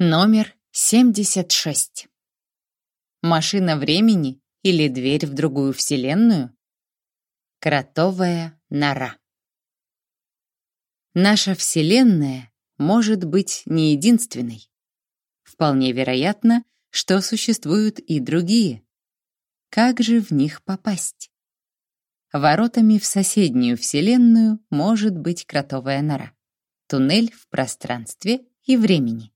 Номер 76. Машина времени или дверь в другую вселенную? Кротовая нора. Наша вселенная может быть не единственной. Вполне вероятно, что существуют и другие. Как же в них попасть? Воротами в соседнюю вселенную может быть кротовая нора. Туннель в пространстве и времени.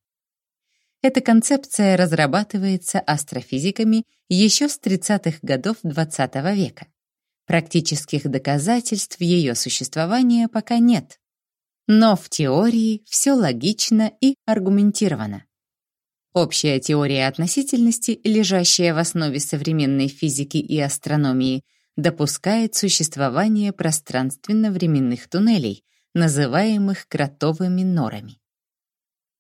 Эта концепция разрабатывается астрофизиками еще с 30-х годов XX -го века. Практических доказательств ее существования пока нет. Но в теории все логично и аргументировано. Общая теория относительности, лежащая в основе современной физики и астрономии, допускает существование пространственно-временных туннелей, называемых кротовыми норами.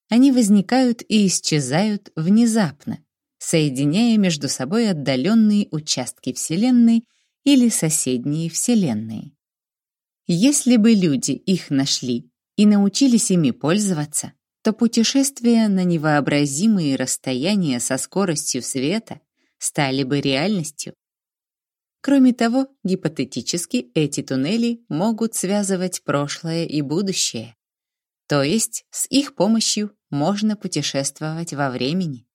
Они возникают и исчезают внезапно, соединяя между собой отдаленные участки Вселенной или соседние Вселенные. Если бы люди их нашли и научились ими пользоваться, то путешествия на невообразимые расстояния со скоростью света стали бы реальностью. Кроме того, гипотетически эти туннели могут связывать прошлое и будущее, то есть с их помощью можно путешествовать во времени.